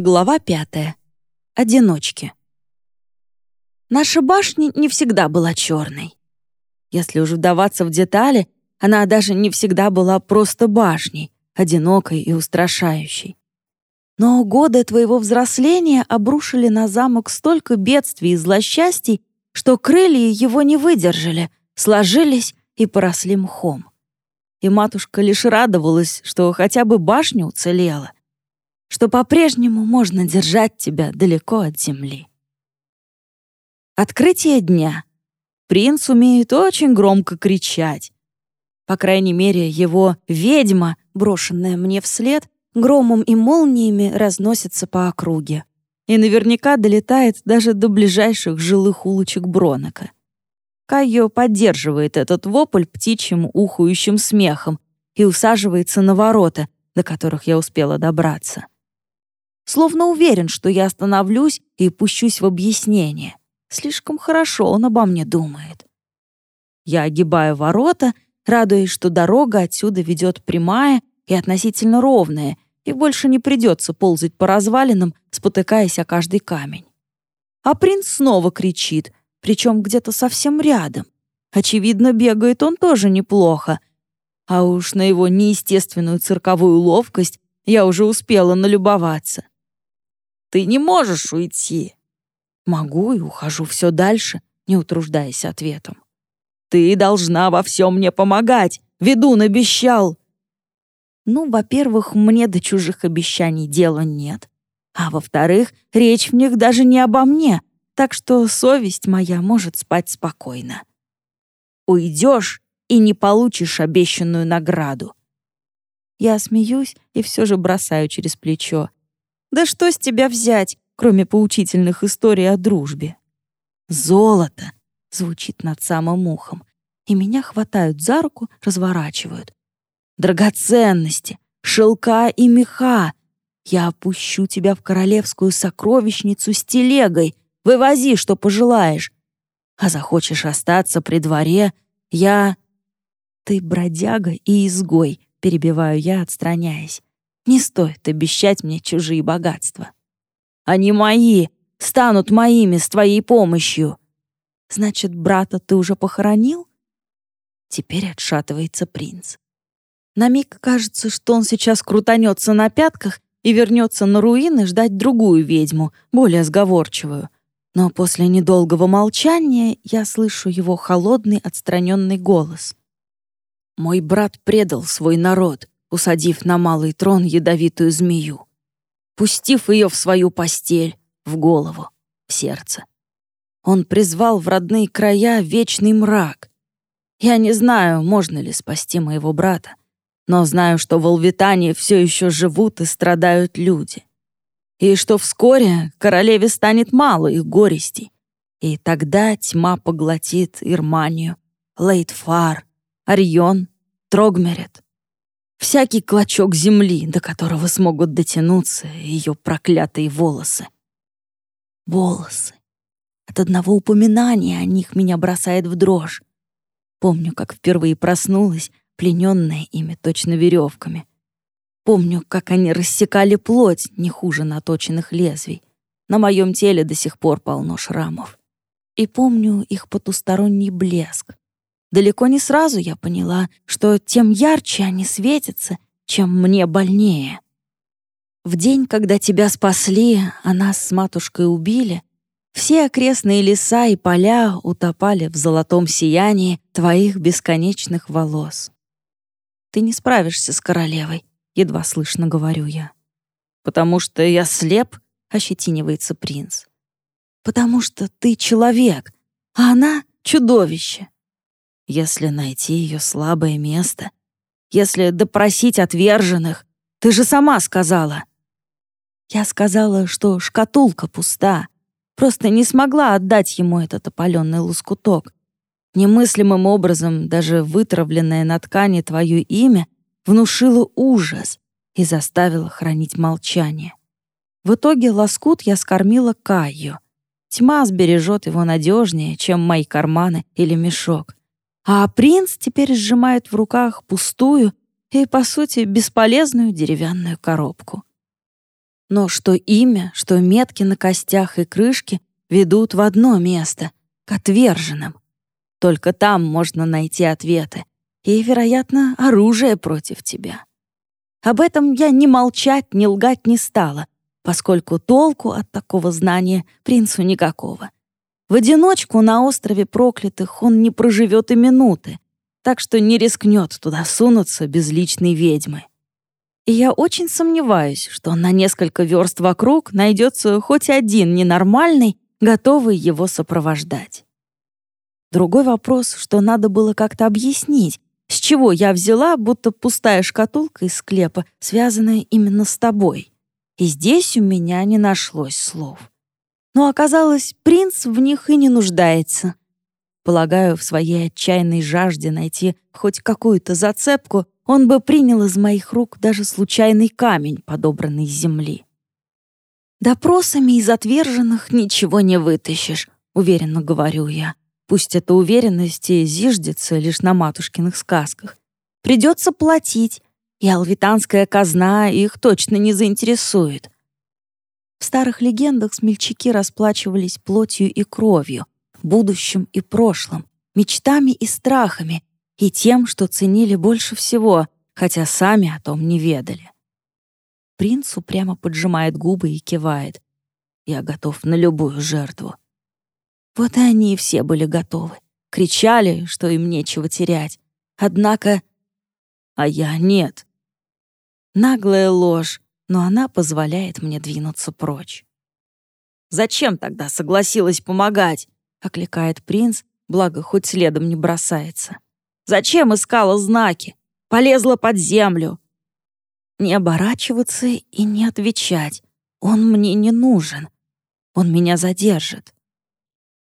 Глава пятая. Одиночки. Наша башня не всегда была черной. Если уж вдаваться в детали, она даже не всегда была просто башней, одинокой и устрашающей. Но годы твоего взросления обрушили на замок столько бедствий и злосчастий, что крылья его не выдержали, сложились и поросли мхом. И матушка лишь радовалась, что хотя бы башня уцелела что по-прежнему можно держать тебя далеко от земли. Открытие дня. Принц умеет очень громко кричать. По крайней мере, его ведьма, брошенная мне вслед, громом и молниями разносится по округе. И наверняка долетает даже до ближайших жилых улочек Бронока. Кайо поддерживает этот вопль птичьим ухующим смехом и усаживается на ворота, до которых я успела добраться словно уверен, что я остановлюсь и пущусь в объяснение. Слишком хорошо он обо мне думает. Я огибаю ворота, радуясь, что дорога отсюда ведет прямая и относительно ровная, и больше не придется ползать по развалинам, спотыкаясь о каждый камень. А принц снова кричит, причем где-то совсем рядом. Очевидно, бегает он тоже неплохо. А уж на его неестественную цирковую ловкость я уже успела налюбоваться. Ты не можешь уйти». Могу и ухожу все дальше, не утруждаясь ответом. «Ты должна во всем мне помогать. Ведун обещал». Ну, во-первых, мне до чужих обещаний дела нет. А во-вторых, речь в них даже не обо мне, так что совесть моя может спать спокойно. Уйдешь и не получишь обещанную награду. Я смеюсь и все же бросаю через плечо. Да что с тебя взять, кроме поучительных историй о дружбе? «Золото!» — звучит над самым ухом, и меня хватают за руку, разворачивают. «Драгоценности, шелка и меха! Я опущу тебя в королевскую сокровищницу с телегой, вывози, что пожелаешь. А захочешь остаться при дворе, я...» «Ты бродяга и изгой», — перебиваю я, отстраняясь. Не стоит обещать мне чужие богатства. Они мои, станут моими с твоей помощью. Значит, брата ты уже похоронил? Теперь отшатывается принц. На миг кажется, что он сейчас крутанется на пятках и вернется на руины ждать другую ведьму, более сговорчивую. Но после недолгого молчания я слышу его холодный, отстраненный голос. «Мой брат предал свой народ усадив на малый трон ядовитую змею, пустив ее в свою постель, в голову, в сердце. Он призвал в родные края вечный мрак. Я не знаю, можно ли спасти моего брата, но знаю, что в Алвитании все еще живут и страдают люди. И что вскоре королеве станет мало их горестей. И тогда тьма поглотит Ирманию, Лейтфар, Орион, Трогмерет, Всякий клочок земли, до которого смогут дотянуться ее проклятые волосы. Волосы. От одного упоминания о них меня бросает в дрожь. Помню, как впервые проснулась, плененная ими точно веревками. Помню, как они рассекали плоть не хуже наточенных лезвий. На моем теле до сих пор полно шрамов. И помню их потусторонний блеск, Далеко не сразу я поняла, что тем ярче они светятся, чем мне больнее. В день, когда тебя спасли, а нас с матушкой убили, все окрестные леса и поля утопали в золотом сиянии твоих бесконечных волос. Ты не справишься с королевой, едва слышно говорю я. Потому что я слеп, ощетинивается принц. Потому что ты человек, а она — чудовище. Если найти ее слабое место, если допросить отверженных, ты же сама сказала. Я сказала, что шкатулка пуста, просто не смогла отдать ему этот опаленный лоскуток. Немыслимым образом даже вытравленное на ткани твое имя внушило ужас и заставило хранить молчание. В итоге лоскут я скормила Кайю. Тьма сбережет его надежнее, чем мои карманы или мешок. А принц теперь сжимает в руках пустую и, по сути, бесполезную деревянную коробку. Но что имя, что метки на костях и крышке ведут в одно место — к отверженным. Только там можно найти ответы и, вероятно, оружие против тебя. Об этом я ни молчать, ни лгать не стала, поскольку толку от такого знания принцу никакого. В одиночку на острове проклятых он не проживет и минуты, так что не рискнет туда сунуться без личной ведьмы. И я очень сомневаюсь, что на несколько верст вокруг найдется хоть один ненормальный, готовый его сопровождать. Другой вопрос, что надо было как-то объяснить, с чего я взяла, будто пустая шкатулка из склепа, связанная именно с тобой. И здесь у меня не нашлось слов. Но оказалось, принц в них и не нуждается. Полагаю, в своей отчаянной жажде найти хоть какую-то зацепку, он бы принял из моих рук даже случайный камень, подобранный с земли. «Допросами из отверженных ничего не вытащишь», — уверенно говорю я. Пусть эта уверенность и зиждется лишь на матушкиных сказках. Придется платить, и алвитанская казна их точно не заинтересует. В старых легендах смельчаки расплачивались плотью и кровью, будущим и прошлым, мечтами и страхами, и тем, что ценили больше всего, хотя сами о том не ведали. Принц упрямо поджимает губы и кивает. «Я готов на любую жертву». Вот и они все были готовы. Кричали, что им нечего терять. Однако... А я нет. Наглая ложь, но она позволяет мне двинуться прочь. «Зачем тогда согласилась помогать?» — окликает принц, благо хоть следом не бросается. «Зачем искала знаки? Полезла под землю?» Не оборачиваться и не отвечать. Он мне не нужен. Он меня задержит.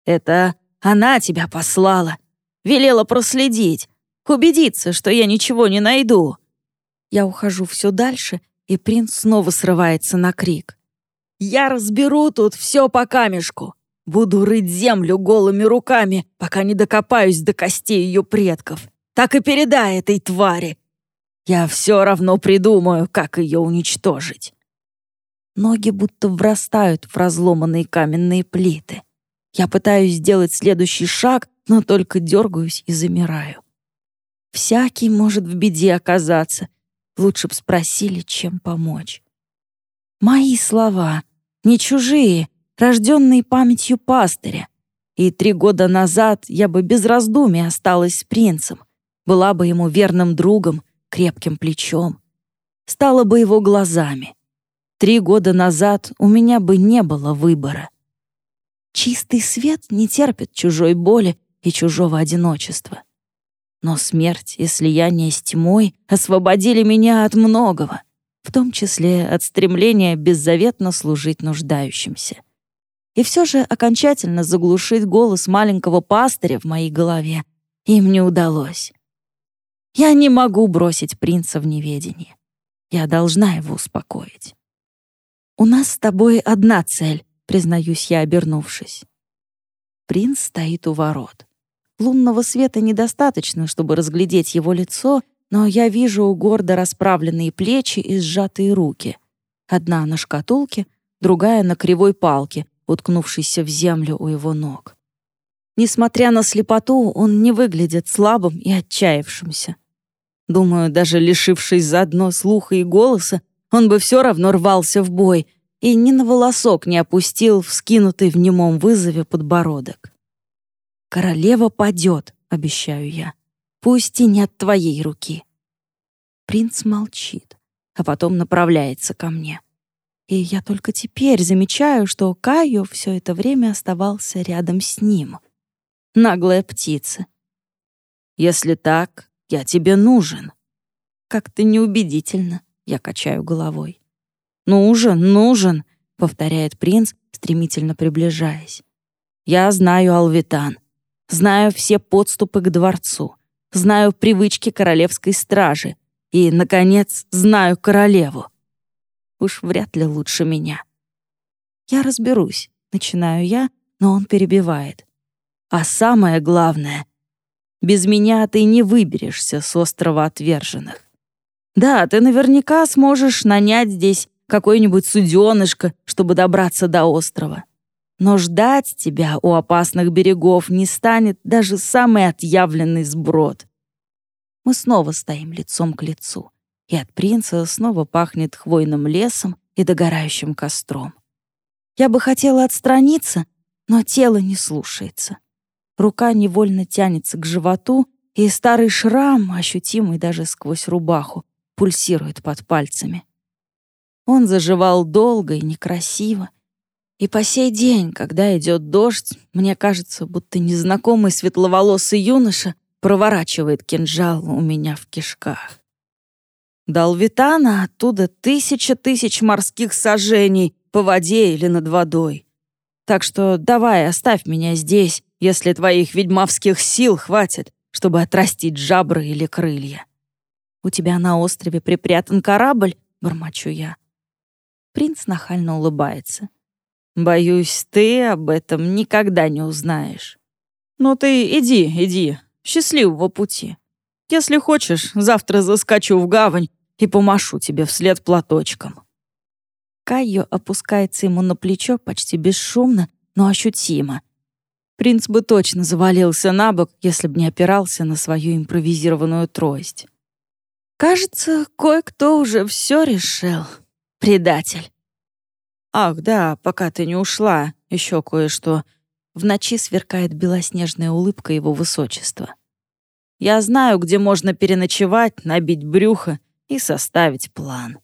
Это она тебя послала. Велела проследить, убедиться, что я ничего не найду. Я ухожу все дальше, и принц снова срывается на крик. Я разберу тут все по камешку. Буду рыть землю голыми руками, пока не докопаюсь до костей ее предков. Так и передай этой твари. Я все равно придумаю, как ее уничтожить. Ноги будто врастают в разломанные каменные плиты. Я пытаюсь сделать следующий шаг, но только дергаюсь и замираю. Всякий может в беде оказаться. Лучше б спросили, чем помочь. Мои слова, не чужие, рожденные памятью пастыря. И три года назад я бы без раздумий осталась с принцем, была бы ему верным другом, крепким плечом, стала бы его глазами. Три года назад у меня бы не было выбора. Чистый свет не терпит чужой боли и чужого одиночества. Но смерть и слияние с тьмой освободили меня от многого, в том числе от стремления беззаветно служить нуждающимся. И все же окончательно заглушить голос маленького пастыря в моей голове им не удалось. Я не могу бросить принца в неведении. Я должна его успокоить. У нас с тобой одна цель признаюсь я, обернувшись. Принц стоит у ворот. Лунного света недостаточно, чтобы разглядеть его лицо, но я вижу гордо расправленные плечи и сжатые руки. Одна на шкатулке, другая на кривой палке, уткнувшейся в землю у его ног. Несмотря на слепоту, он не выглядит слабым и отчаявшимся. Думаю, даже лишившись заодно слуха и голоса, он бы все равно рвался в бой — и ни на волосок не опустил вскинутый в немом вызове подбородок. «Королева падет», — обещаю я. «Пусть и не от твоей руки». Принц молчит, а потом направляется ко мне. И я только теперь замечаю, что Кайо все это время оставался рядом с ним. Наглая птица. «Если так, я тебе нужен». Как-то неубедительно, я качаю головой. «Нужен, нужен», — повторяет принц, стремительно приближаясь. «Я знаю Алвитан, знаю все подступы к дворцу, знаю привычки королевской стражи и, наконец, знаю королеву. Уж вряд ли лучше меня». «Я разберусь», — начинаю я, но он перебивает. «А самое главное, без меня ты не выберешься с острова отверженных. Да, ты наверняка сможешь нанять здесь какое-нибудь суденышко, чтобы добраться до острова. Но ждать тебя у опасных берегов не станет даже самый отъявленный сброд. Мы снова стоим лицом к лицу, и от принца снова пахнет хвойным лесом и догорающим костром. Я бы хотела отстраниться, но тело не слушается. Рука невольно тянется к животу, и старый шрам, ощутимый даже сквозь рубаху, пульсирует под пальцами. Он заживал долго и некрасиво. И по сей день, когда идет дождь, мне кажется, будто незнакомый светловолосый юноша проворачивает кинжал у меня в кишках. До оттуда тысяча тысяч морских сажений по воде или над водой. Так что давай, оставь меня здесь, если твоих ведьмовских сил хватит, чтобы отрастить жабры или крылья. У тебя на острове припрятан корабль, бормочу я. Принц нахально улыбается. Боюсь, ты об этом никогда не узнаешь. Ну ты иди, иди, счастливого пути. Если хочешь, завтра заскочу в гавань и помашу тебе вслед платочком. Кайо опускается ему на плечо почти бесшумно, но ощутимо. Принц бы точно завалился на бок, если бы не опирался на свою импровизированную трость. Кажется, кое-кто уже все решил. Предатель. Ах, да, пока ты не ушла, еще кое-что. В ночи сверкает белоснежная улыбка его высочества. Я знаю, где можно переночевать, набить брюхо и составить план.